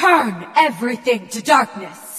Turn everything to darkness.